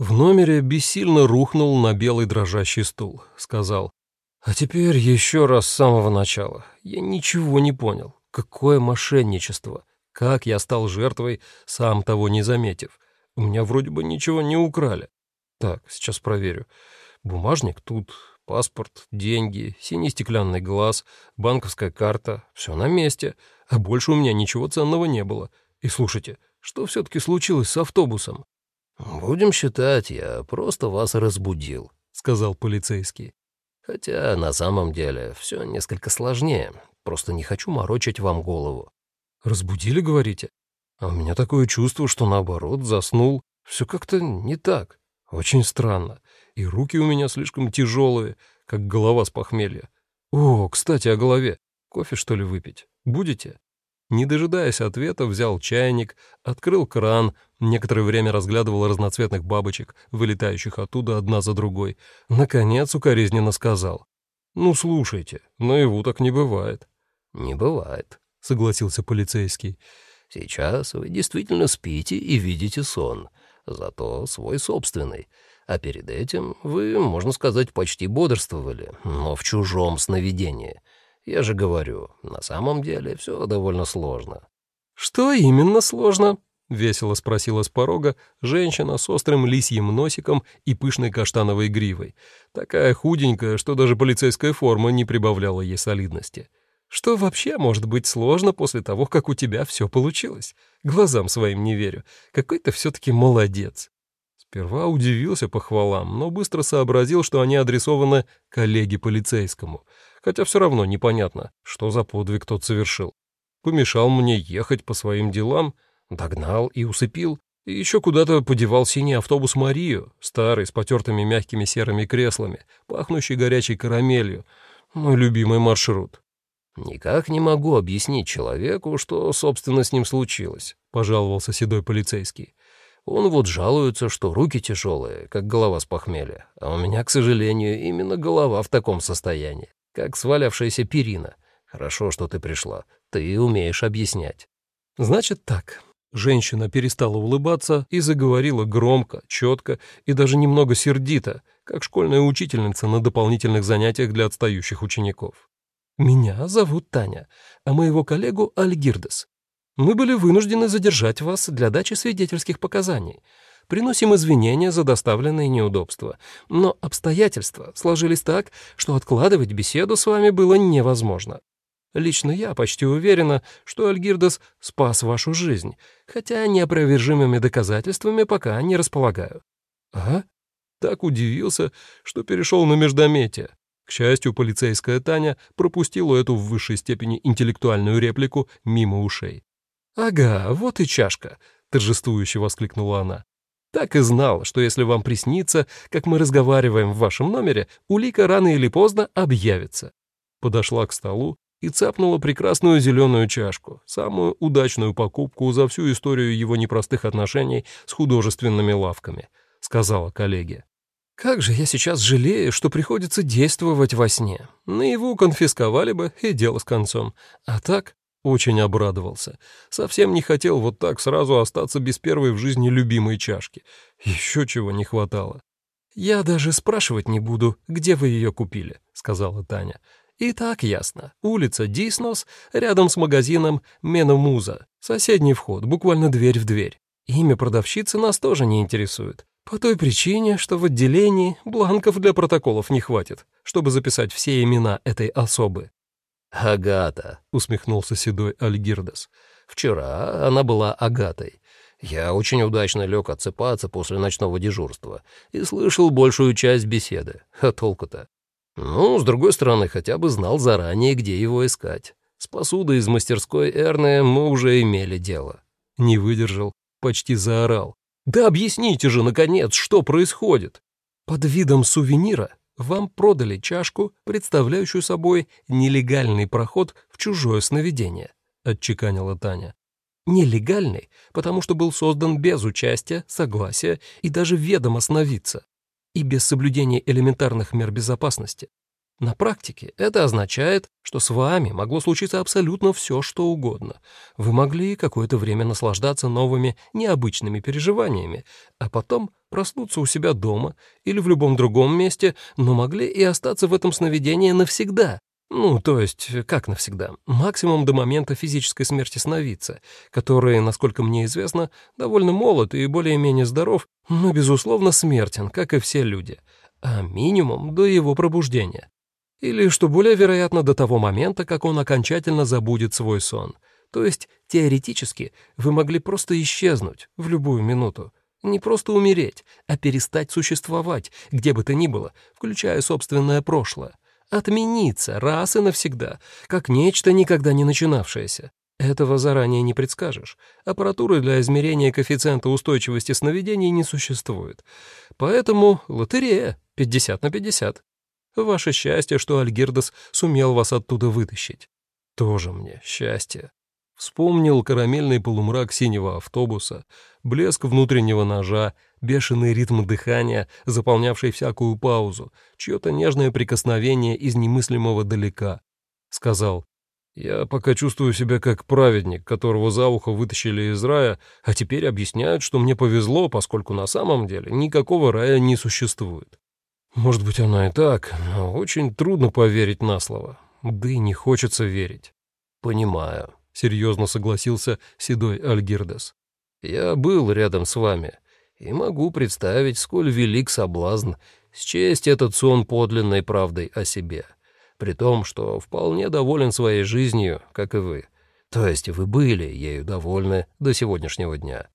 В номере бессильно рухнул на белый дрожащий стул. Сказал, «А теперь еще раз с самого начала. Я ничего не понял. Какое мошенничество? Как я стал жертвой, сам того не заметив? У меня вроде бы ничего не украли. Так, сейчас проверю. Бумажник тут, паспорт, деньги, синий стеклянный глаз, банковская карта. Все на месте. А больше у меня ничего ценного не было. И слушайте, что все-таки случилось с автобусом? «Будем считать, я просто вас разбудил», — сказал полицейский. «Хотя на самом деле все несколько сложнее. Просто не хочу морочить вам голову». «Разбудили, говорите? А у меня такое чувство, что наоборот, заснул. Все как-то не так. Очень странно. И руки у меня слишком тяжелые, как голова с похмелья. О, кстати, о голове. Кофе, что ли, выпить? Будете?» Не дожидаясь ответа, взял чайник, открыл кран, некоторое время разглядывал разноцветных бабочек, вылетающих оттуда одна за другой. Наконец укоризненно сказал. «Ну, слушайте, наяву так не бывает». «Не бывает», — согласился полицейский. «Сейчас вы действительно спите и видите сон, зато свой собственный. А перед этим вы, можно сказать, почти бодрствовали, но в чужом сновидении». Я же говорю, на самом деле все довольно сложно». «Что именно сложно?» — весело спросила с порога женщина с острым лисьим носиком и пышной каштановой гривой, такая худенькая, что даже полицейская форма не прибавляла ей солидности. «Что вообще может быть сложно после того, как у тебя все получилось? Глазам своим не верю. Какой ты все-таки молодец!» Сперва удивился похвалам, но быстро сообразил, что они адресованы коллеге полицейскому — хотя все равно непонятно, что за подвиг тот совершил. Помешал мне ехать по своим делам, догнал и усыпил, и еще куда-то подевал синий автобус Марию, старый, с потертыми мягкими серыми креслами, пахнущий горячей карамелью, мой любимый маршрут. «Никак не могу объяснить человеку, что, собственно, с ним случилось», — пожаловался седой полицейский. «Он вот жалуется, что руки тяжелые, как голова с похмелья, а у меня, к сожалению, именно голова в таком состоянии как свалявшаяся перина. Хорошо, что ты пришла. Ты умеешь объяснять». «Значит так». Женщина перестала улыбаться и заговорила громко, четко и даже немного сердито, как школьная учительница на дополнительных занятиях для отстающих учеников. «Меня зовут Таня, а моего коллегу Альгирдес. Мы были вынуждены задержать вас для дачи свидетельских показаний. Приносим извинения за доставленные неудобства. Но обстоятельства сложились так, что откладывать беседу с вами было невозможно. Лично я почти уверена, что Альгирдас спас вашу жизнь, хотя неопровержимыми доказательствами пока не располагаю». «А?» Так удивился, что перешел на междометие. К счастью, полицейская Таня пропустила эту в высшей степени интеллектуальную реплику мимо ушей. «Ага, вот и чашка», — торжествующе воскликнула она. Так и знал, что если вам приснится, как мы разговариваем в вашем номере, улика рано или поздно объявится. Подошла к столу и цапнула прекрасную зеленую чашку, самую удачную покупку за всю историю его непростых отношений с художественными лавками, сказала коллеге. Как же я сейчас жалею, что приходится действовать во сне. Наяву конфисковали бы, и дело с концом. А так очень обрадовался. Совсем не хотел вот так сразу остаться без первой в жизни любимой чашки. Еще чего не хватало. «Я даже спрашивать не буду, где вы ее купили», — сказала Таня. «И так ясно. Улица Диснос, рядом с магазином Меномуза. Соседний вход, буквально дверь в дверь. Имя продавщицы нас тоже не интересует. По той причине, что в отделении бланков для протоколов не хватит, чтобы записать все имена этой особы. «Агата», — усмехнулся седой Альгирдас. «Вчера она была Агатой. Я очень удачно лег отсыпаться после ночного дежурства и слышал большую часть беседы. А толку-то? Ну, с другой стороны, хотя бы знал заранее, где его искать. С посудой из мастерской Эрны мы уже имели дело». Не выдержал, почти заорал. «Да объясните же, наконец, что происходит!» Под видом сувенира вам продали чашку, представляющую собой нелегальный проход в чужое сновидение», — отчеканила Таня. «Нелегальный, потому что был создан без участия, согласия и даже ведома сновидца, и без соблюдения элементарных мер безопасности. На практике это означает, что с вами могло случиться абсолютно все, что угодно. Вы могли какое-то время наслаждаться новыми, необычными переживаниями, а потом проснуться у себя дома или в любом другом месте, но могли и остаться в этом сновидении навсегда. Ну, то есть, как навсегда? Максимум до момента физической смерти сновидца, который, насколько мне известно, довольно молод и более-менее здоров, но, безусловно, смертен, как и все люди. А минимум до его пробуждения. Или, что более вероятно, до того момента, как он окончательно забудет свой сон. То есть, теоретически, вы могли просто исчезнуть в любую минуту. Не просто умереть, а перестать существовать, где бы то ни было, включая собственное прошлое. Отмениться раз и навсегда, как нечто никогда не начинавшееся. Этого заранее не предскажешь. Аппаратуры для измерения коэффициента устойчивости сновидений не существует. Поэтому лотерея 50 на 50. Ваше счастье, что Альгирдас сумел вас оттуда вытащить. Тоже мне счастье. Вспомнил карамельный полумрак синего автобуса, блеск внутреннего ножа, бешеный ритм дыхания, заполнявший всякую паузу, чье-то нежное прикосновение из немыслимого далека. Сказал, «Я пока чувствую себя как праведник, которого за ухо вытащили из рая, а теперь объясняют, что мне повезло, поскольку на самом деле никакого рая не существует. Может быть, она и так, но очень трудно поверить на слово. Да и не хочется верить. Понимаю, серьезно согласился седой Альгирдес. Я был рядом с вами и могу представить, сколь велик соблазн счесть этот сон подлинной правдой о себе, при том, что вполне доволен своей жизнью, как и вы. То есть вы были ею довольны до сегодняшнего дня.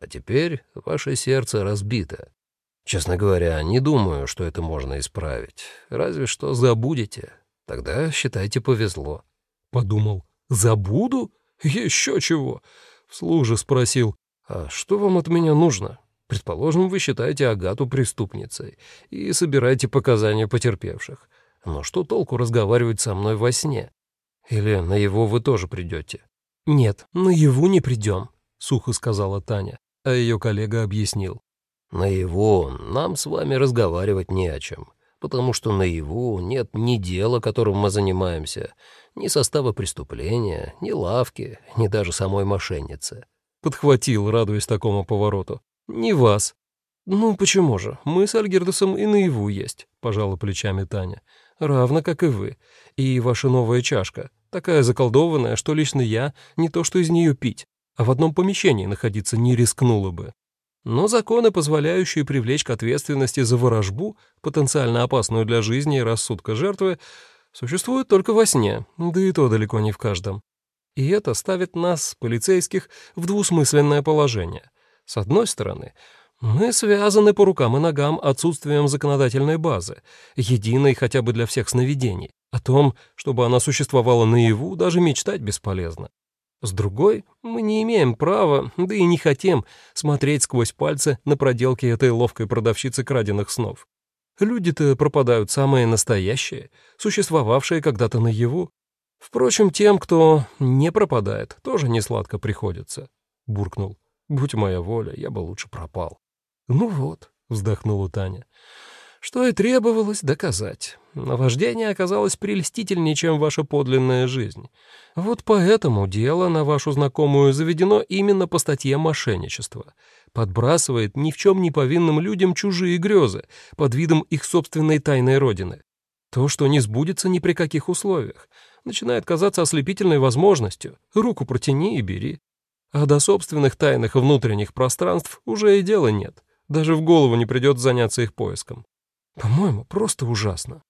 А теперь ваше сердце разбито. Честно говоря, не думаю, что это можно исправить. Разве что забудете. Тогда, считайте, повезло. Подумал, забуду? Еще чего? Вслух же спросил, а что вам от меня нужно? Предположим, вы считаете Агату преступницей и собираете показания потерпевших. Но что толку разговаривать со мной во сне? Или на его вы тоже придете? Нет, на его не придем, сухо сказала Таня, а ее коллега объяснил. Наяву нам с вами разговаривать не о чем, потому что наяву нет ни дела, которым мы занимаемся, ни состава преступления, ни лавки, ни даже самой мошенницы. Подхватил, радуясь такому повороту. «Не вас». «Ну, почему же? Мы с Альгердосом и наяву есть», — пожала плечами Таня. «Равно, как и вы. И ваша новая чашка. Такая заколдованная, что лично я не то что из нее пить, а в одном помещении находиться не рискнула бы. Но законы, позволяющие привлечь к ответственности за ворожбу, потенциально опасную для жизни и рассудка жертвы, существуют только во сне, да и то далеко не в каждом. И это ставит нас, полицейских, в двусмысленное положение. С одной стороны, мы связаны по рукам и ногам отсутствием законодательной базы, единой хотя бы для всех сновидений. О том, чтобы она существовала наяву, даже мечтать бесполезно. С другой, мы не имеем права, да и не хотим, смотреть сквозь пальцы на проделки этой ловкой продавщицы краденных снов. Люди-то пропадают самые настоящие, существовавшие когда-то наяву. Впрочем, тем, кто не пропадает, тоже не сладко приходится. Буркнул. Будь моя воля, я бы лучше пропал. Ну вот, вздохнула Таня что и требовалось доказать. Наваждение оказалось прелестительнее, чем ваша подлинная жизнь. Вот поэтому дело на вашу знакомую заведено именно по статье мошенничества. Подбрасывает ни в чем не повинным людям чужие грезы под видом их собственной тайной родины. То, что не сбудется ни при каких условиях, начинает казаться ослепительной возможностью. Руку протяни и бери. А до собственных тайных внутренних пространств уже и дела нет. Даже в голову не придет заняться их поиском. По-моему, просто ужасно.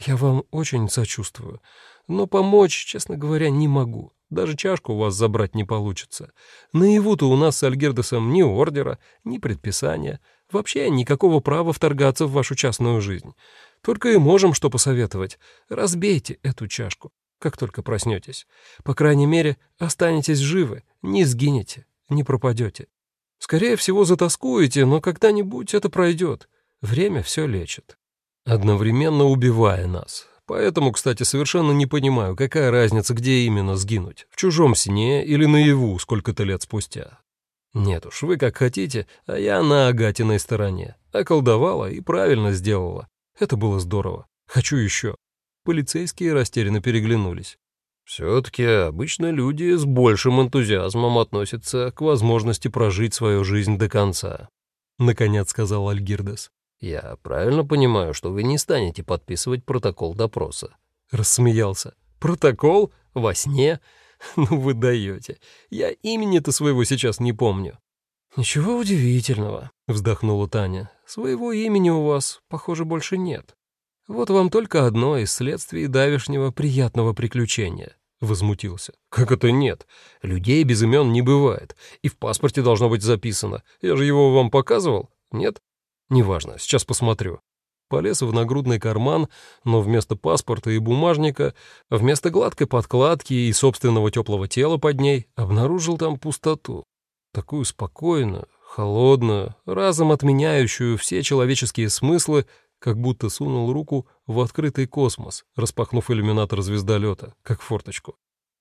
Я вам очень сочувствую, но помочь, честно говоря, не могу. Даже чашку у вас забрать не получится. Наяву-то у нас с Альгердесом ни ордера, ни предписания, вообще никакого права вторгаться в вашу частную жизнь. Только и можем что посоветовать. Разбейте эту чашку, как только проснетесь. По крайней мере, останетесь живы, не сгинете, не пропадете. Скорее всего, затаскуете, но когда-нибудь это пройдет. Время все лечит. Одновременно убивая нас. Поэтому, кстати, совершенно не понимаю, какая разница, где именно сгинуть. В чужом сне или наяву сколько-то лет спустя. Нет уж, вы как хотите, а я на Агатиной стороне. Околдовала и правильно сделала. Это было здорово. Хочу еще. Полицейские растерянно переглянулись. Все-таки обычно люди с большим энтузиазмом относятся к возможности прожить свою жизнь до конца. Наконец сказал Альгирдес. «Я правильно понимаю, что вы не станете подписывать протокол допроса?» Рассмеялся. «Протокол? Во сне? Ну вы даете. Я имени-то своего сейчас не помню». «Ничего удивительного», — вздохнула Таня. «Своего имени у вас, похоже, больше нет. Вот вам только одно из следствий давешнего приятного приключения». Возмутился. «Как это нет? Людей без имен не бывает. И в паспорте должно быть записано. Я же его вам показывал? Нет? Неважно, сейчас посмотрю. Полез в нагрудный карман, но вместо паспорта и бумажника, вместо гладкой подкладки и собственного теплого тела под ней, обнаружил там пустоту. Такую спокойную, холодную, разом отменяющую все человеческие смыслы, как будто сунул руку в открытый космос, распахнув иллюминатор звездолета, как форточку.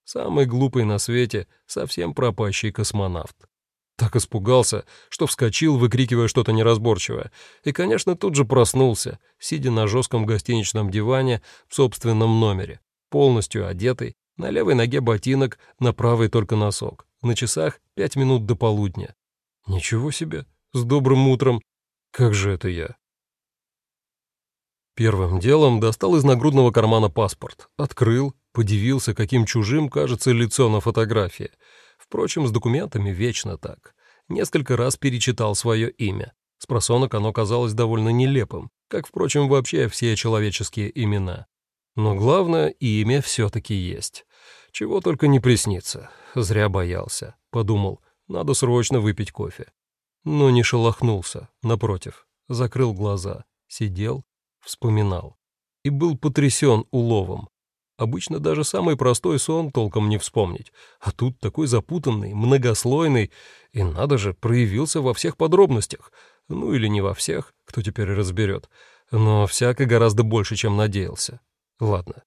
Самый глупый на свете, совсем пропащий космонавт. Так испугался, что вскочил, выкрикивая что-то неразборчивое. И, конечно, тут же проснулся, сидя на жестком гостиничном диване в собственном номере, полностью одетый, на левой ноге ботинок, на правой только носок. На часах пять минут до полудня. Ничего себе, с добрым утром. Как же это я? Первым делом достал из нагрудного кармана паспорт, открыл, подивился, каким чужим кажется лицо на фотографии — Впрочем, с документами вечно так. Несколько раз перечитал свое имя. С просонок оно казалось довольно нелепым, как, впрочем, вообще все человеческие имена. Но главное, имя все-таки есть. Чего только не приснится. Зря боялся. Подумал, надо срочно выпить кофе. Но не шелохнулся, напротив. Закрыл глаза, сидел, вспоминал. И был потрясен уловом. Обычно даже самый простой сон толком не вспомнить. А тут такой запутанный, многослойный, и, надо же, проявился во всех подробностях. Ну или не во всех, кто теперь разберет. Но всяко гораздо больше, чем надеялся. Ладно,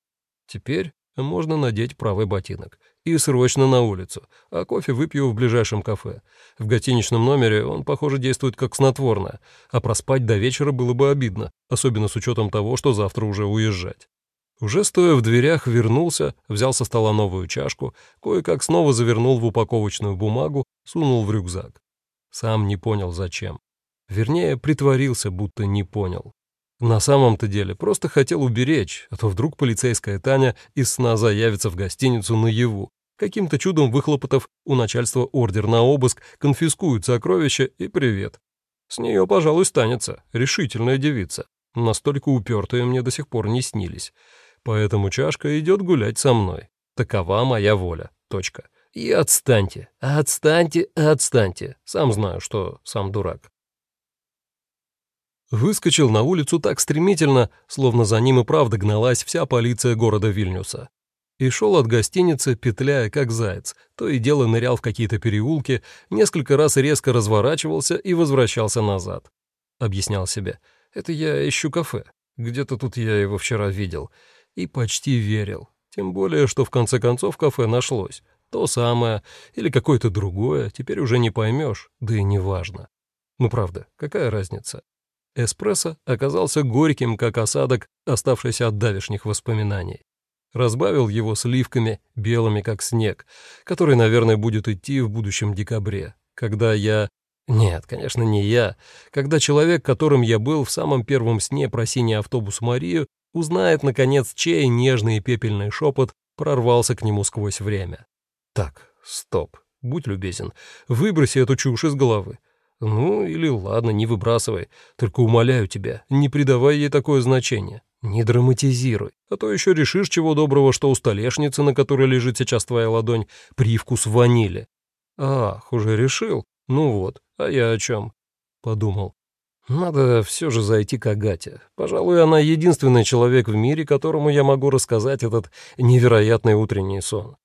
теперь можно надеть правый ботинок. И срочно на улицу, а кофе выпью в ближайшем кафе. В гостиничном номере он, похоже, действует как снотворное, а проспать до вечера было бы обидно, особенно с учетом того, что завтра уже уезжать. Уже стоя в дверях, вернулся, взял со стола новую чашку, кое-как снова завернул в упаковочную бумагу, сунул в рюкзак. Сам не понял, зачем. Вернее, притворился, будто не понял. На самом-то деле просто хотел уберечь, а то вдруг полицейская Таня из сна заявится в гостиницу наяву, каким-то чудом выхлопотав у начальства ордер на обыск, конфискуют сокровища и привет. С нее, пожалуй, станется, решительная девица. Настолько упертые мне до сих пор не снились. Поэтому чашка идет гулять со мной. Такова моя воля. Точка. И отстаньте, отстаньте, отстаньте. Сам знаю, что сам дурак. Выскочил на улицу так стремительно, словно за ним и правда гналась вся полиция города Вильнюса. И шел от гостиницы, петляя как заяц, то и дело нырял в какие-то переулки, несколько раз резко разворачивался и возвращался назад. Объяснял себе, это я ищу кафе, где-то тут я его вчера видел, и почти верил. Тем более, что в конце концов кафе нашлось. То самое или какое-то другое, теперь уже не поймешь, да и не важно. Ну правда, какая разница? Эспрессо оказался горьким, как осадок, оставшийся от давешних воспоминаний. Разбавил его сливками, белыми, как снег, который, наверное, будет идти в будущем декабре, когда я... Нет, конечно, не я. Когда человек, которым я был в самом первом сне про синий автобус Марию, узнает, наконец, чей нежный и пепельный шепот прорвался к нему сквозь время. Так, стоп, будь любезен, выброси эту чушь из головы. Ну, или ладно, не выбрасывай, только умоляю тебя, не придавай ей такое значение. Не драматизируй, а то еще решишь чего доброго, что у столешницы, на которой лежит сейчас твоя ладонь, привкус ванили. Ах, уже решил? Ну вот, а я о чем? Подумал. Надо все же зайти к Агате. Пожалуй, она единственный человек в мире, которому я могу рассказать этот невероятный утренний сон.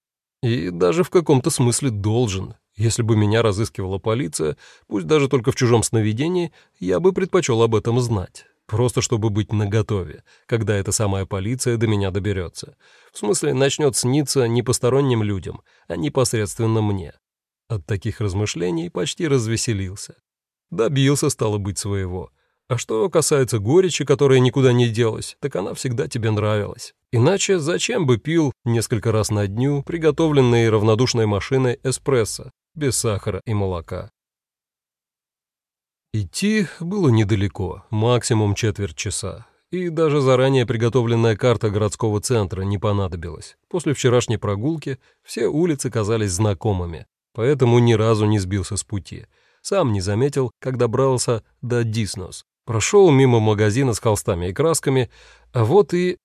И даже в каком-то смысле должен. Если бы меня разыскивала полиция, пусть даже только в чужом сновидении, я бы предпочел об этом знать. Просто чтобы быть наготове, когда эта самая полиция до меня доберется. В смысле, начнет сниться не посторонним людям, а непосредственно мне. От таких размышлений почти развеселился. Добился, стало быть, своего. А что касается горечи, которая никуда не делась, так она всегда тебе нравилась. Иначе зачем бы пил несколько раз на дню приготовленный равнодушной машиной эспрессо, без сахара и молока? Идти было недалеко, максимум четверть часа. И даже заранее приготовленная карта городского центра не понадобилась. После вчерашней прогулки все улицы казались знакомыми, поэтому ни разу не сбился с пути. Сам не заметил, как добрался до Диснос, Прошел мимо магазина с холстами и красками, а вот и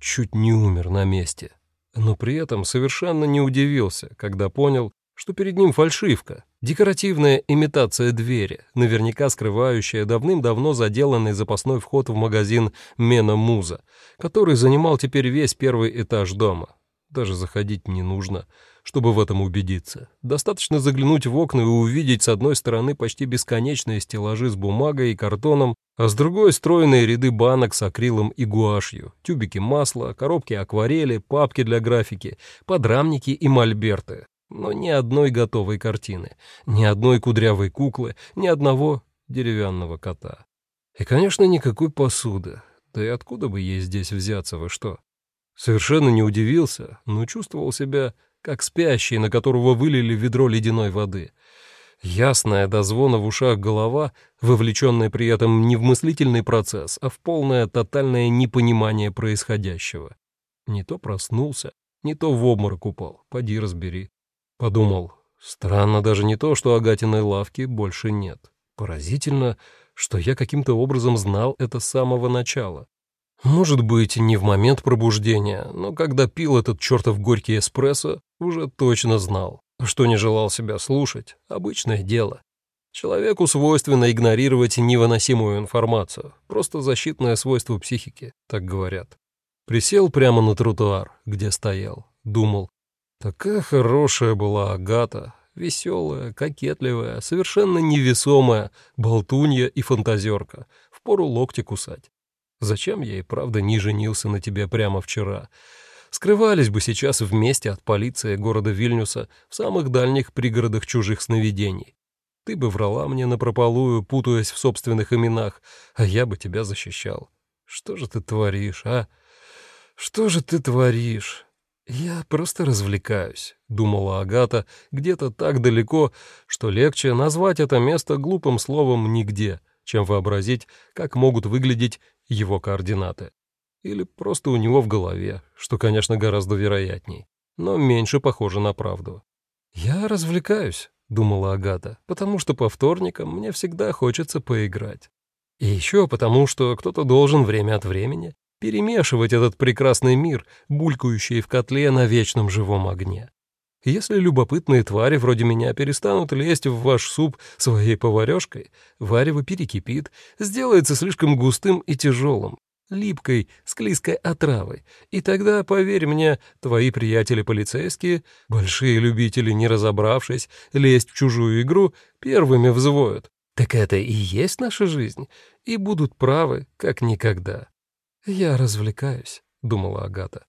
чуть не умер на месте. Но при этом совершенно не удивился, когда понял, что перед ним фальшивка, декоративная имитация двери, наверняка скрывающая давным-давно заделанный запасной вход в магазин Мена Муза, который занимал теперь весь первый этаж дома. Даже заходить не нужно — чтобы в этом убедиться. Достаточно заглянуть в окна и увидеть с одной стороны почти бесконечные стеллажи с бумагой и картоном, а с другой стройные ряды банок с акрилом и гуашью, тюбики масла, коробки акварели, папки для графики, подрамники и мольберты. Но ни одной готовой картины, ни одной кудрявой куклы, ни одного деревянного кота. И, конечно, никакой посуды. Да и откуда бы ей здесь взяться, вы что? Совершенно не удивился, но чувствовал себя как спящий, на которого вылили ведро ледяной воды. Ясная до звона в ушах голова, вовлеченная при этом не в мыслительный процесс, а в полное тотальное непонимание происходящего. Не то проснулся, не то в обморок упал, поди разбери. Подумал, странно даже не то, что Агатиной лавки больше нет. Поразительно, что я каким-то образом знал это с самого начала. Может быть, не в момент пробуждения, но когда пил этот чертов горький эспрессо, уже точно знал. Что не желал себя слушать — обычное дело. Человеку свойственно игнорировать невыносимую информацию, просто защитное свойство психики, так говорят. Присел прямо на тротуар, где стоял, думал. Такая хорошая была Агата, веселая, кокетливая, совершенно невесомая, болтунья и фантазерка, впору локти кусать. Зачем я и правда не женился на тебе прямо вчера? Скрывались бы сейчас вместе от полиции города Вильнюса в самых дальних пригородах чужих сновидений. Ты бы врала мне напропалую, путаясь в собственных именах, а я бы тебя защищал. Что же ты творишь, а? Что же ты творишь? Я просто развлекаюсь, думала Агата, где-то так далеко, что легче назвать это место глупым словом нигде, чем вообразить, как могут выглядеть его координаты. Или просто у него в голове, что, конечно, гораздо вероятней, но меньше похоже на правду. «Я развлекаюсь», — думала Агата, «потому что по вторникам мне всегда хочется поиграть. И еще потому, что кто-то должен время от времени перемешивать этот прекрасный мир, булькающий в котле на вечном живом огне. Если любопытные твари вроде меня перестанут лезть в ваш суп своей поварёшкой, варево перекипит, сделается слишком густым и тяжелым, липкой, склизкой отравой. И тогда, поверь мне, твои приятели-полицейские, большие любители, не разобравшись, лезть в чужую игру, первыми взвоют. Так это и есть наша жизнь, и будут правы, как никогда. «Я развлекаюсь», — думала Агата.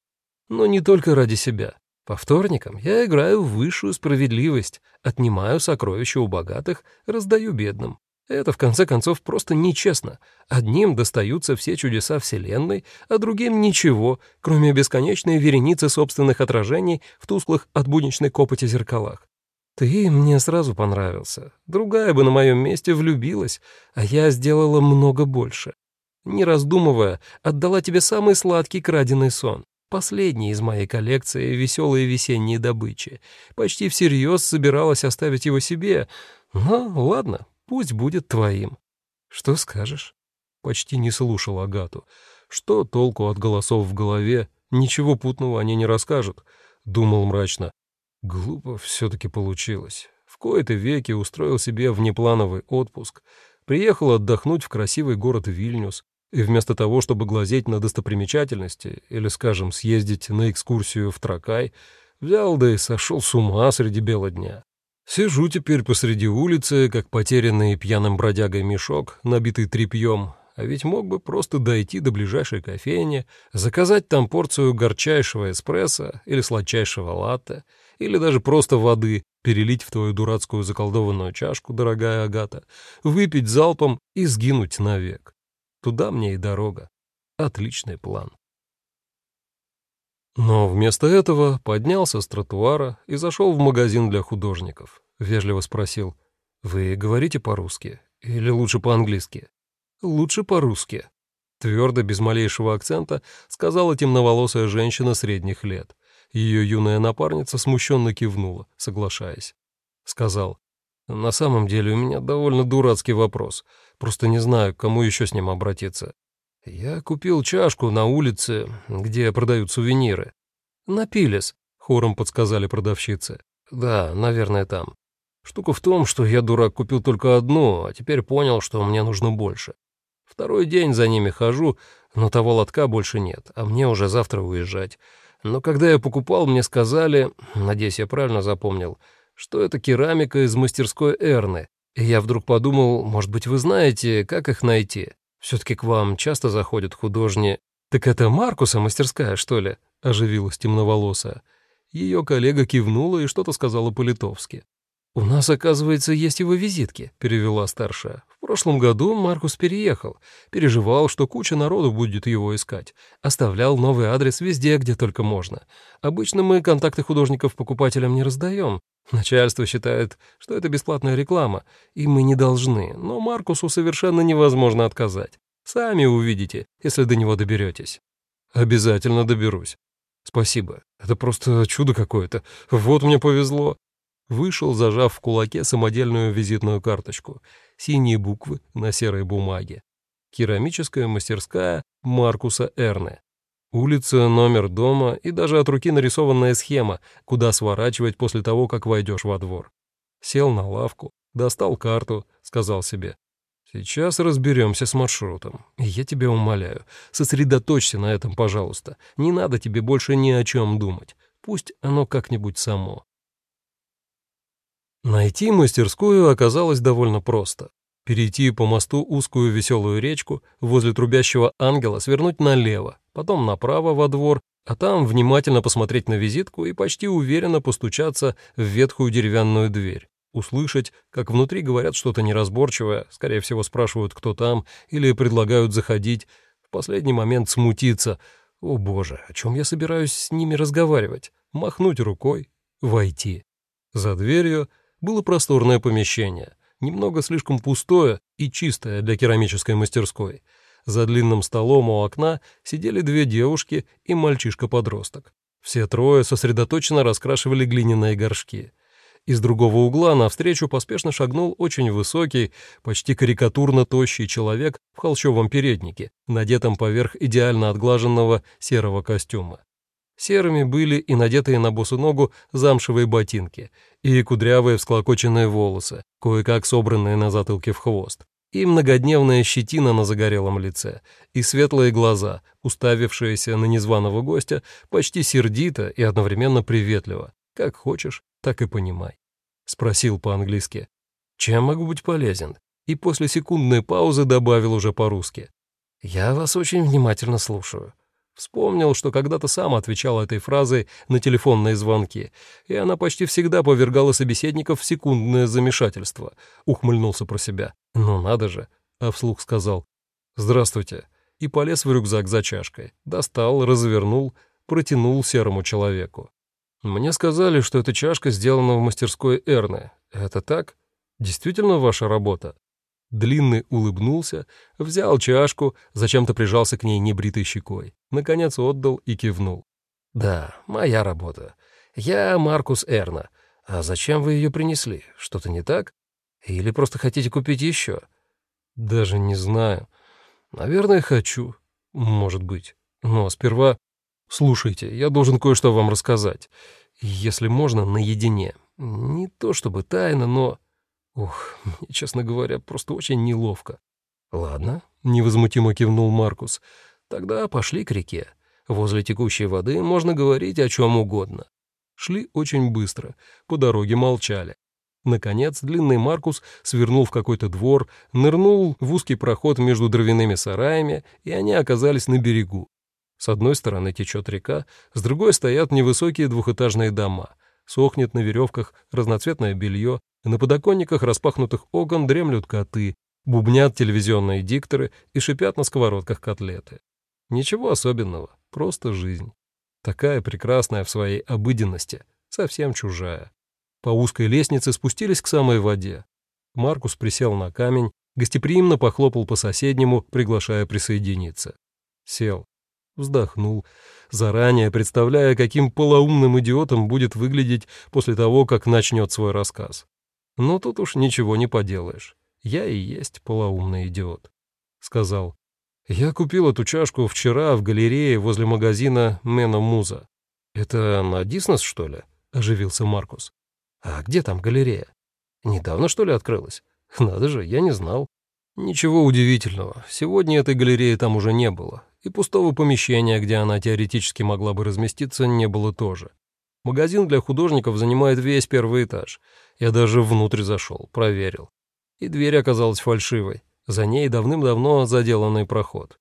«Но не только ради себя. По вторникам я играю в высшую справедливость, отнимаю сокровища у богатых, раздаю бедным. Это, в конце концов, просто нечестно. Одним достаются все чудеса Вселенной, а другим ничего, кроме бесконечной вереницы собственных отражений в тусклых от будничной копоти зеркалах. Ты мне сразу понравился. Другая бы на моем месте влюбилась, а я сделала много больше. Не раздумывая, отдала тебе самый сладкий краденый сон. Последний из моей коллекции веселые весенние добычи. Почти всерьез собиралась оставить его себе. Но ладно, пусть будет твоим. Что скажешь? Почти не слушал Агату. Что толку от голосов в голове? Ничего путного они не расскажут. Думал мрачно. Глупо все-таки получилось. В кои-то веки устроил себе внеплановый отпуск. Приехал отдохнуть в красивый город Вильнюс. И вместо того, чтобы глазеть на достопримечательности или, скажем, съездить на экскурсию в Тракай, взял да и сошел с ума среди бела дня. Сижу теперь посреди улицы, как потерянный пьяным бродягой мешок, набитый тряпьем, а ведь мог бы просто дойти до ближайшей кофейни, заказать там порцию горчайшего эспрессо или сладчайшего латте, или даже просто воды, перелить в твою дурацкую заколдованную чашку, дорогая Агата, выпить залпом и сгинуть навек. Туда мне и дорога. Отличный план. Но вместо этого поднялся с тротуара и зашел в магазин для художников. Вежливо спросил, «Вы говорите по-русски или лучше по-английски?» «Лучше по-русски», — твердо, без малейшего акцента, сказала темноволосая женщина средних лет. Ее юная напарница смущенно кивнула, соглашаясь. Сказал, «На самом деле у меня довольно дурацкий вопрос. Просто не знаю, к кому еще с ним обратиться. Я купил чашку на улице, где продают сувениры. На хором подсказали продавщицы. Да, наверное, там. Штука в том, что я, дурак, купил только одну, а теперь понял, что мне нужно больше. Второй день за ними хожу, но того лотка больше нет, а мне уже завтра уезжать. Но когда я покупал, мне сказали, надеюсь, я правильно запомнил, что это керамика из мастерской Эрны. И я вдруг подумал, может быть, вы знаете, как их найти? Все-таки к вам часто заходят художни. Так это Маркуса мастерская, что ли? Оживилась темноволосая. Ее коллега кивнула и что-то сказала по-литовски. «У нас, оказывается, есть его визитки», — перевела старшая. «В прошлом году Маркус переехал. Переживал, что куча народу будет его искать. Оставлял новый адрес везде, где только можно. Обычно мы контакты художников покупателям не раздаем. Начальство считает, что это бесплатная реклама, и мы не должны. Но Маркусу совершенно невозможно отказать. Сами увидите, если до него доберетесь». «Обязательно доберусь», «Спасибо. Это просто чудо какое-то. Вот мне повезло вышел, зажав в кулаке самодельную визитную карточку, синие буквы на серой бумаге. Керамическая мастерская Маркуса Эрне. Улица, номер дома и даже от руки нарисованная схема, куда сворачивать после того, как войдешь во двор. Сел на лавку, достал карту, сказал себе. «Сейчас разберемся с маршрутом. Я тебя умоляю, сосредоточься на этом, пожалуйста. Не надо тебе больше ни о чем думать. Пусть оно как-нибудь само. Найти мастерскую оказалось довольно просто. Перейти по мосту узкую веселую речку, возле трубящего ангела свернуть налево, потом направо во двор, а там внимательно посмотреть на визитку и почти уверенно постучаться в ветхую деревянную дверь. Услышать, как внутри говорят что-то неразборчивое, скорее всего спрашивают, кто там, или предлагают заходить. В последний момент смутиться. О боже, о чем я собираюсь с ними разговаривать? Махнуть рукой, войти. За дверью было просторное помещение, немного слишком пустое и чистое для керамической мастерской. За длинным столом у окна сидели две девушки и мальчишка-подросток. Все трое сосредоточенно раскрашивали глиняные горшки. Из другого угла навстречу поспешно шагнул очень высокий, почти карикатурно тощий человек в холщовом переднике, надетом поверх идеально отглаженного серого костюма. Серыми были и надетые на босу ногу замшевые ботинки, и кудрявые всклокоченные волосы, кое-как собранные на затылке в хвост, и многодневная щетина на загорелом лице, и светлые глаза, уставившиеся на незваного гостя почти сердито и одновременно приветливо. Как хочешь, так и понимай. Спросил по-английски. «Чем могу быть полезен?» И после секундной паузы добавил уже по-русски. «Я вас очень внимательно слушаю». Вспомнил, что когда-то сам отвечал этой фразой на телефонные звонки, и она почти всегда повергала собеседников в секундное замешательство. Ухмыльнулся про себя. «Ну надо же!» А вслух сказал «Здравствуйте» и полез в рюкзак за чашкой. Достал, развернул, протянул серому человеку. «Мне сказали, что эта чашка сделана в мастерской Эрны. Это так? Действительно ваша работа?» Длинный улыбнулся, взял чашку, зачем-то прижался к ней небритой щекой. Наконец отдал и кивнул. «Да, моя работа. Я Маркус Эрна. А зачем вы ее принесли? Что-то не так? Или просто хотите купить еще?» «Даже не знаю. Наверное, хочу. Может быть. Но сперва... Слушайте, я должен кое-что вам рассказать. Если можно, наедине. Не то чтобы тайна, но...» Ух, мне, честно говоря, просто очень неловко. Ладно, невозмутимо кивнул Маркус. Тогда пошли к реке. Возле текущей воды можно говорить о чем угодно. Шли очень быстро, по дороге молчали. Наконец, длинный Маркус свернул в какой-то двор, нырнул в узкий проход между дровяными сараями, и они оказались на берегу. С одной стороны течет река, с другой стоят невысокие двухэтажные дома. Сохнет на веревках разноцветное белье, на подоконниках распахнутых окон дремлют коты, Бубнят телевизионные дикторы и шипят на сковородках котлеты. Ничего особенного, просто жизнь. Такая прекрасная в своей обыденности, совсем чужая. По узкой лестнице спустились к самой воде. Маркус присел на камень, гостеприимно похлопал по соседнему, приглашая присоединиться. Сел, вздохнул, заранее представляя, каким полоумным идиотом будет выглядеть после того, как начнет свой рассказ. Но тут уж ничего не поделаешь. Я и есть полоумный идиот. Сказал, я купил эту чашку вчера в галерее возле магазина Мена Муза. Это на Диснес, что ли? Оживился Маркус. А где там галерея? Недавно, что ли, открылась? Надо же, я не знал. Ничего удивительного. Сегодня этой галереи там уже не было. И пустого помещения, где она теоретически могла бы разместиться, не было тоже. Магазин для художников занимает весь первый этаж. Я даже внутрь зашел, проверил. И дверь оказалась фальшивой. За ней давным-давно заделанный проход.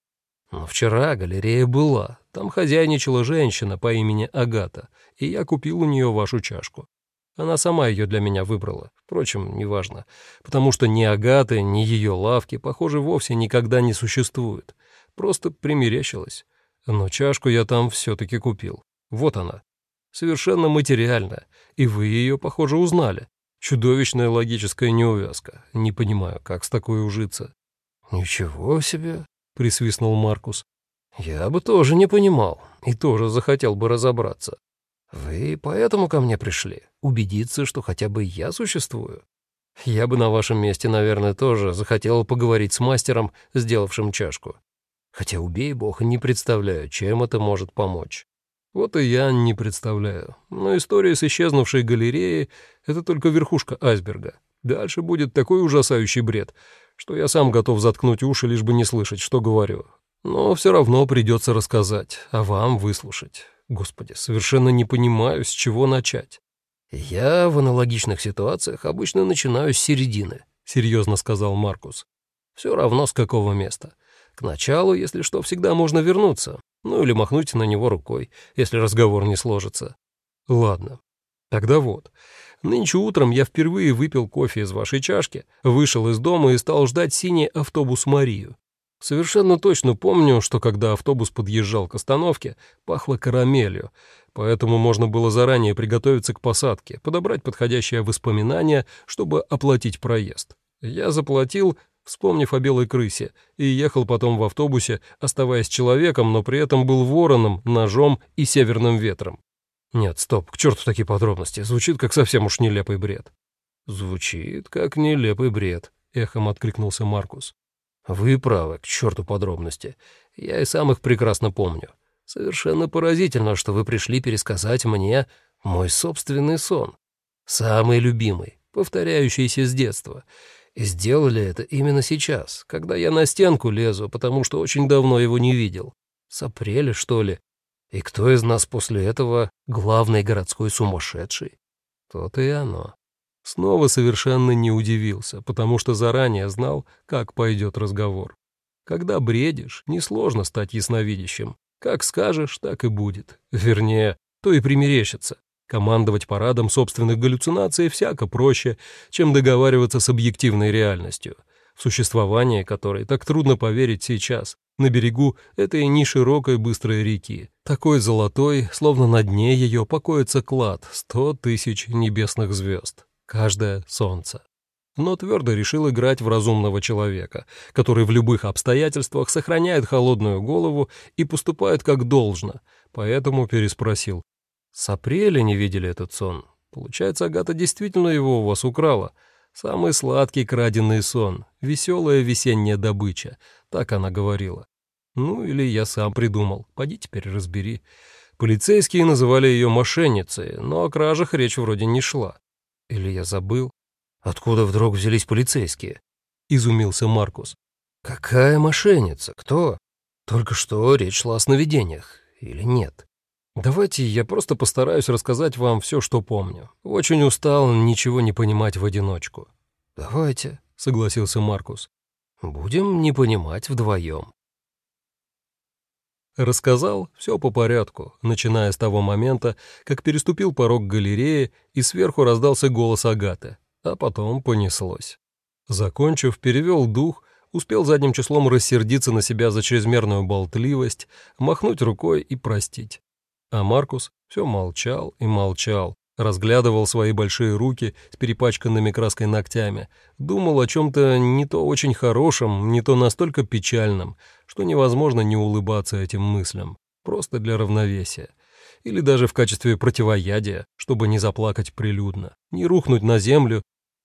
Но вчера галерея была. Там хозяйничала женщина по имени Агата, и я купил у нее вашу чашку. Она сама ее для меня выбрала. Впрочем, неважно, потому что ни Агаты, ни ее лавки, похоже, вовсе никогда не существует. Просто примерещилась. Но чашку я там все-таки купил. Вот она. Совершенно материальная. И вы ее, похоже, узнали. Чудовищная логическая неувязка. Не понимаю, как с такой ужиться. «Ничего себе!» — присвистнул Маркус. «Я бы тоже не понимал и тоже захотел бы разобраться. Вы поэтому ко мне пришли? Убедиться, что хотя бы я существую? Я бы на вашем месте, наверное, тоже захотел поговорить с мастером, сделавшим чашку. Хотя, убей бог, не представляю, чем это может помочь. Вот и я не представляю. Но история с исчезнувшей галереей — это только верхушка айсберга. Дальше будет такой ужасающий бред, что я сам готов заткнуть уши, лишь бы не слышать, что говорю. Но все равно придется рассказать, а вам выслушать. Господи, совершенно не понимаю, с чего начать. Я в аналогичных ситуациях обычно начинаю с середины, серьезно сказал Маркус. Все равно с какого места. К началу, если что, всегда можно вернуться. Ну или махнуть на него рукой, если разговор не сложится. Ладно. Тогда вот. Нынче утром я впервые выпил кофе из вашей чашки, вышел из дома и стал ждать синий автобус Марию. Совершенно точно помню, что когда автобус подъезжал к остановке, пахло карамелью, поэтому можно было заранее приготовиться к посадке, подобрать подходящее воспоминание, чтобы оплатить проезд. Я заплатил, вспомнив о белой крысе, и ехал потом в автобусе, оставаясь человеком, но при этом был вороном, ножом и северным ветром. Нет, стоп, к черту такие подробности, звучит как совсем уж нелепый бред. Звучит как нелепый бред, эхом откликнулся Маркус. Вы правы, к черту подробности. Я и сам их прекрасно помню. Совершенно поразительно, что вы пришли пересказать мне мой собственный сон. Самый любимый, повторяющийся с детства. И сделали это именно сейчас, когда я на стенку лезу, потому что очень давно его не видел. С апреля, что ли? И кто из нас после этого главный городской сумасшедший? То-то и оно. Снова совершенно не удивился, потому что заранее знал, как пойдет разговор. Когда бредишь, несложно стать ясновидящим. Как скажешь, так и будет. Вернее, то и примерещится. Командовать парадом собственных галлюцинаций всяко проще, чем договариваться с объективной реальностью, в существование которой так трудно поверить сейчас, на берегу этой неширокой быстрой реки, такой золотой, словно на дне ее покоится клад сто тысяч небесных звезд каждое солнце. Но твердо решил играть в разумного человека, который в любых обстоятельствах сохраняет холодную голову и поступает как должно, поэтому переспросил. «С апреля не видели этот сон? Получается, Агата действительно его у вас украла. Самый сладкий краденый сон, веселая весенняя добыча», так она говорила. Ну, или я сам придумал, поди теперь разбери. Полицейские называли ее мошенницей, но о кражах речь вроде не шла. Или я забыл? Откуда вдруг взялись полицейские? Изумился Маркус. Какая мошенница? Кто? Только что речь шла о сновидениях. Или нет? Давайте я просто постараюсь рассказать вам все, что помню. Очень устал ничего не понимать в одиночку. Давайте, согласился Маркус. Будем не понимать вдвоем. Рассказал все по порядку, начиная с того момента, как переступил порог галереи и сверху раздался голос Агаты, а потом понеслось. Закончив, перевел дух, успел задним числом рассердиться на себя за чрезмерную болтливость, махнуть рукой и простить. А Маркус все молчал и молчал, разглядывал свои большие руки с перепачканными краской ногтями, думал о чем-то не то очень хорошем, не то настолько печальном, что невозможно не улыбаться этим мыслям, просто для равновесия. Или даже в качестве противоядия, чтобы не заплакать прилюдно, не рухнуть на землю,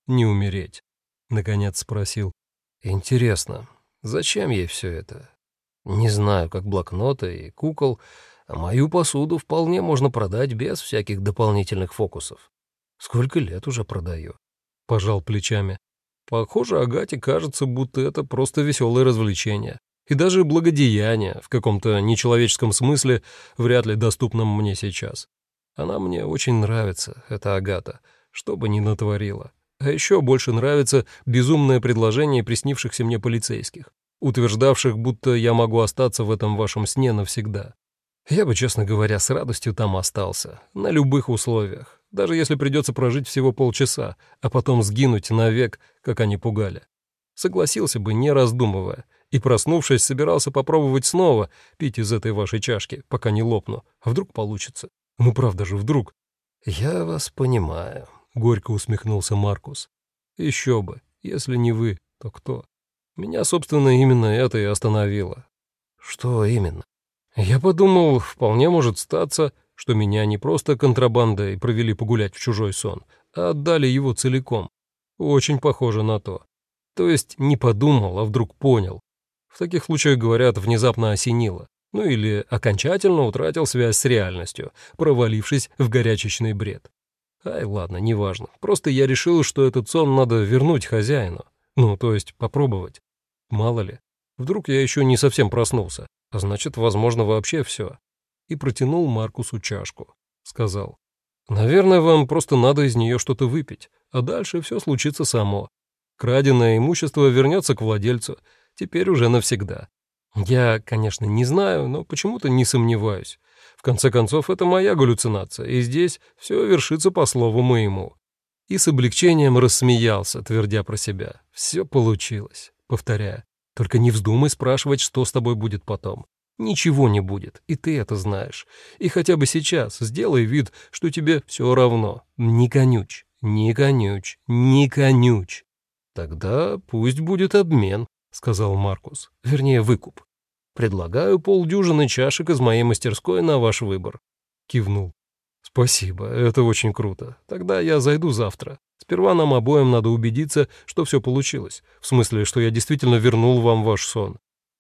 не умереть. Наконец спросил. «Интересно, зачем ей все это? Не знаю, как блокноты и кукол, мою посуду вполне можно продать без всяких дополнительных фокусов. Сколько лет уже продаю?» Пожал плечами. Похоже, Агате кажется, будто это просто веселое развлечение. И даже благодеяние, в каком-то нечеловеческом смысле, вряд ли доступном мне сейчас. Она мне очень нравится, эта Агата, что бы ни натворила. А еще больше нравится безумное предложение приснившихся мне полицейских, утверждавших, будто я могу остаться в этом вашем сне навсегда. Я бы, честно говоря, с радостью там остался, на любых условиях, даже если придется прожить всего полчаса, а потом сгинуть навек, как они пугали. Согласился бы, не раздумывая, и, проснувшись, собирался попробовать снова пить из этой вашей чашки, пока не лопну. А вдруг получится? Ну, правда же, вдруг. «Я вас понимаю», — горько усмехнулся Маркус. «Еще бы. Если не вы, то кто? Меня, собственно, именно это и остановило». «Что именно?» Я подумал, вполне может статься, что меня не просто контрабандой провели погулять в чужой сон, а отдали его целиком. Очень похоже на то. То есть не подумал, а вдруг понял. В таких случаях, говорят, внезапно осенило. Ну или окончательно утратил связь с реальностью, провалившись в горячечный бред. Ай, ладно, неважно. Просто я решил, что этот сон надо вернуть хозяину. Ну, то есть попробовать. Мало ли. Вдруг я еще не совсем проснулся. А значит, возможно, вообще все. И протянул Маркусу чашку. Сказал, «Наверное, вам просто надо из нее что-то выпить, а дальше все случится само. Краденое имущество вернется к владельцу, теперь уже навсегда. Я, конечно, не знаю, но почему-то не сомневаюсь. В конце концов, это моя галлюцинация, и здесь все вершится по слову моему». И с облегчением рассмеялся, твердя про себя. «Все получилось», повторяя. Только не вздумай спрашивать, что с тобой будет потом. Ничего не будет, и ты это знаешь. И хотя бы сейчас сделай вид, что тебе все равно. Не конюч, не конюч, не конюч. Тогда пусть будет обмен, сказал Маркус. Вернее, выкуп. Предлагаю полдюжины чашек из моей мастерской на ваш выбор. Кивнул. «Спасибо, это очень круто. Тогда я зайду завтра. Сперва нам обоим надо убедиться, что все получилось. В смысле, что я действительно вернул вам ваш сон.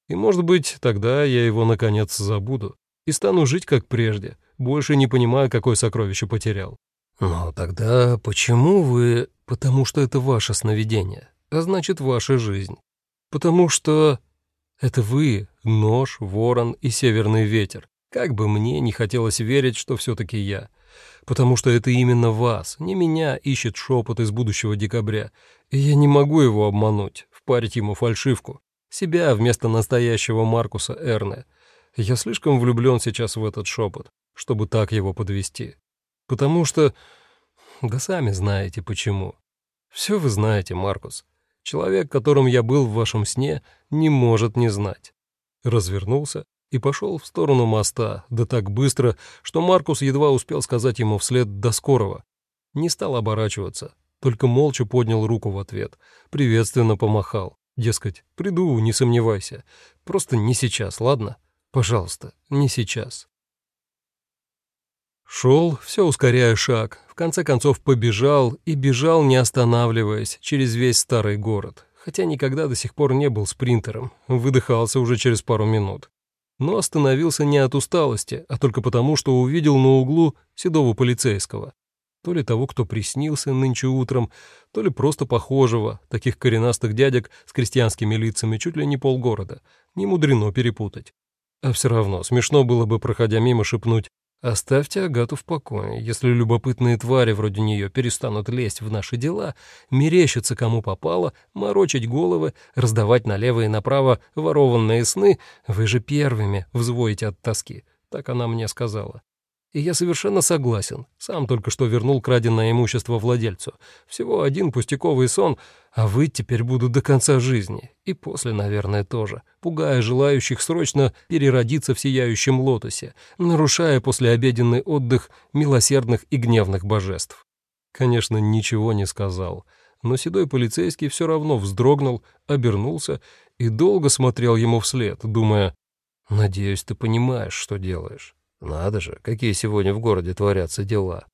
И, может быть, тогда я его, наконец, забуду. И стану жить, как прежде, больше не понимая, какое сокровище потерял». «Но тогда почему вы...» «Потому что это ваше сновидение, а значит, ваша жизнь. Потому что это вы, нож, ворон и северный ветер. Как бы мне не хотелось верить, что все-таки я потому что это именно вас, не меня, ищет шепот из будущего декабря, и я не могу его обмануть, впарить ему фальшивку, себя вместо настоящего Маркуса Эрне. Я слишком влюблен сейчас в этот шепот, чтобы так его подвести. Потому что... Да сами знаете почему. Все вы знаете, Маркус. Человек, которым я был в вашем сне, не может не знать. Развернулся и пошел в сторону моста, да так быстро, что Маркус едва успел сказать ему вслед «до скорого». Не стал оборачиваться, только молча поднял руку в ответ, приветственно помахал. Дескать, приду, не сомневайся. Просто не сейчас, ладно? Пожалуйста, не сейчас. Шел, все ускоряя шаг, в конце концов побежал и бежал, не останавливаясь, через весь старый город, хотя никогда до сих пор не был спринтером, выдыхался уже через пару минут но остановился не от усталости, а только потому, что увидел на углу седого полицейского. То ли того, кто приснился нынче утром, то ли просто похожего, таких коренастых дядек с крестьянскими лицами чуть ли не полгорода. Не мудрено перепутать. А все равно смешно было бы, проходя мимо, шепнуть Оставьте Агату в покое. Если любопытные твари вроде нее перестанут лезть в наши дела, мерещиться кому попало, морочить головы, раздавать налево и направо ворованные сны, вы же первыми взвоите от тоски. Так она мне сказала. И я совершенно согласен. Сам только что вернул краденое имущество владельцу. Всего один пустяковый сон, а выть теперь буду до конца жизни. И после, наверное, тоже, пугая желающих срочно переродиться в сияющем лотосе, нарушая послеобеденный отдых милосердных и гневных божеств. Конечно, ничего не сказал, но седой полицейский все равно вздрогнул, обернулся и долго смотрел ему вслед, думая, «Надеюсь, ты понимаешь, что делаешь». Надо же, какие сегодня в городе творятся дела.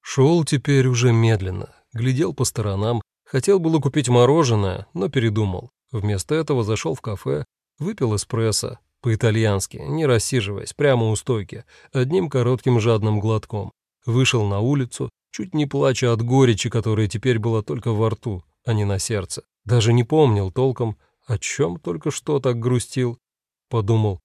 Шел теперь уже медленно, глядел по сторонам, хотел было купить мороженое, но передумал. Вместо этого зашел в кафе, выпил эспрессо, по-итальянски, не рассиживаясь, прямо у стойки, одним коротким жадным глотком. Вышел на улицу, чуть не плача от горечи, которая теперь была только во рту, а не на сердце. Даже не помнил толком, о чем только что так грустил. Подумал,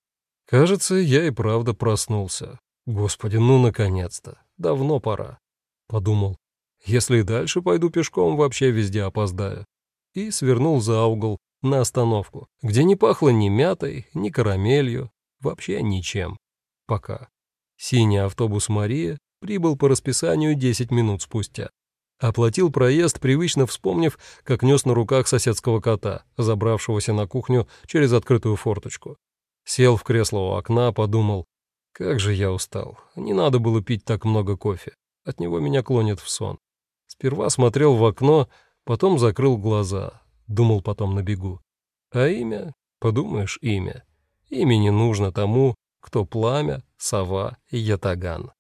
Кажется, я и правда проснулся. Господи, ну наконец-то. Давно пора. Подумал, если и дальше пойду пешком, вообще везде опоздаю. И свернул за угол на остановку, где не пахло ни мятой, ни карамелью, вообще ничем. Пока. Синий автобус «Мария» прибыл по расписанию 10 минут спустя. Оплатил проезд, привычно вспомнив, как нес на руках соседского кота, забравшегося на кухню через открытую форточку. Сел в кресло у окна, подумал, как же я устал. Не надо было пить так много кофе. От него меня клонит в сон. Сперва смотрел в окно, потом закрыл глаза. Думал потом на бегу. А имя? Подумаешь, имя. Имя не нужно тому, кто пламя, сова и ятаган.